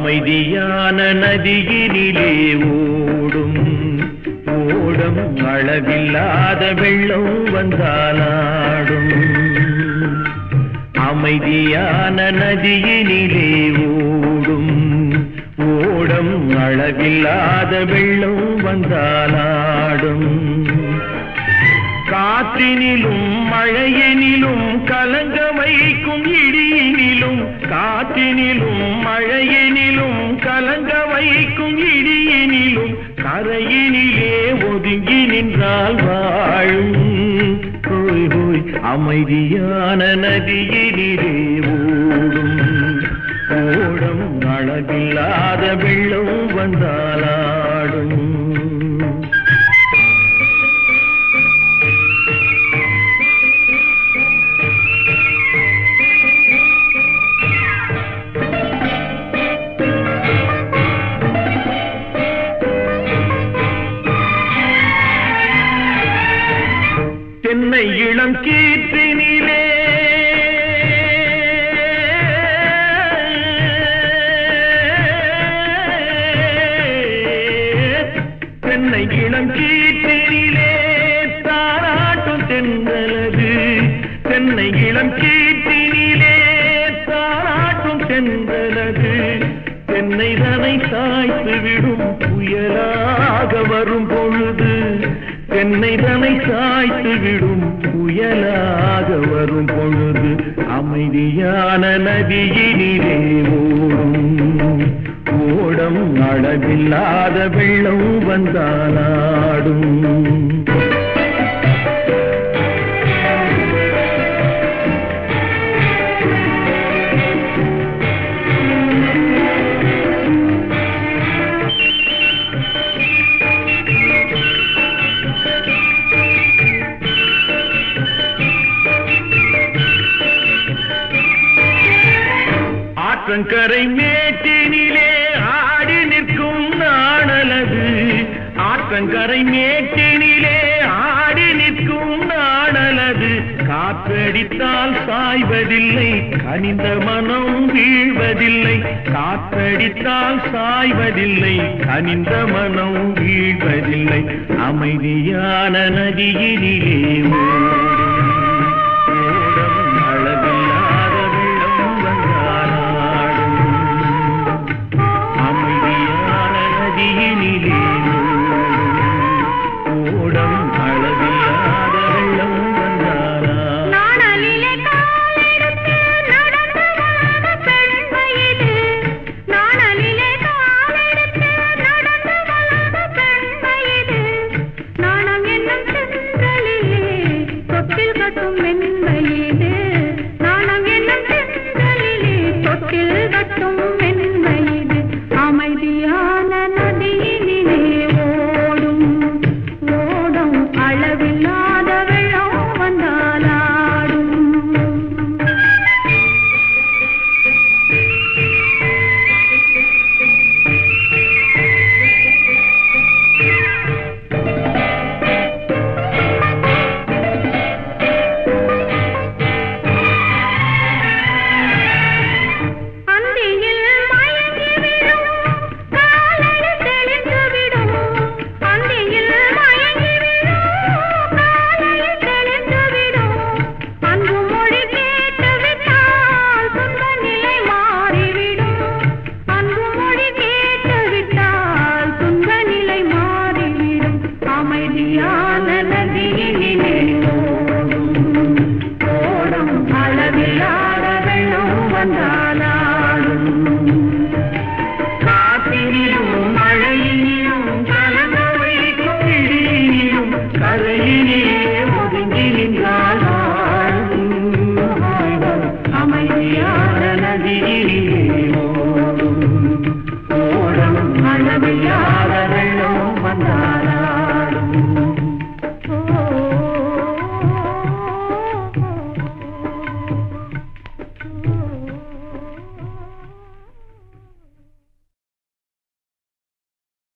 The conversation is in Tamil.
அமைதியான நதியினிலே ஓடும். ஓடம் அளவில்லாத வெள்ளம் வந்தாலாடும். அமைதியான நதியினிலே ஓடும். ஓடம் அளவில்லாத வெள்ளம் வந்தாலாடும். காற்றினிலும் மழையெனிலும் கலங்க வைக்கும் இடியினிலும் காற்றினிலும் மழையெனிலும் கலங்க வைக்கும் இடியினிலும் கரையினிலே ஒதுங்கி நின்றால் வாழும். ஹோய் ஹோய் அமைதியான நதியினிலே ஓடும். ஓடம் அளவில்லாத வெள்ளம் வந்தாலா? கீற்றினிலே தென்னை இளம் கீற்றினிலே தாராட்டும் தென்றலது தென்னை இளம் கீற்றினிலே தாராட்டும் தென்றலது தென்னை தனை சாய்த்து விடும் புயலாக வரும் பொழுது தென்னை தனை சாய்த்து விடும் புயலாக வரும் பொழுது அமைதியான நதியினிலே ஓடும். ஓடம் அளவில்லாத வெள்ளம் வந்தாலாடும். ஆற்றங்கரை மேட்டினிலே ஆடி நிற்கும் நாணலது ஆற்றங்கரை மேட்டினிலே ஆடி நிற்கும் நாணலது காற்றடித்தால் சாய்வதில்லை கனிந்த மனம் வீழ்வதில்லை. காற்றடித்தால் சாய்வதில்லை கனிந்த மனம் வீழ்வதில்லை. அமைதியான நதியினிலே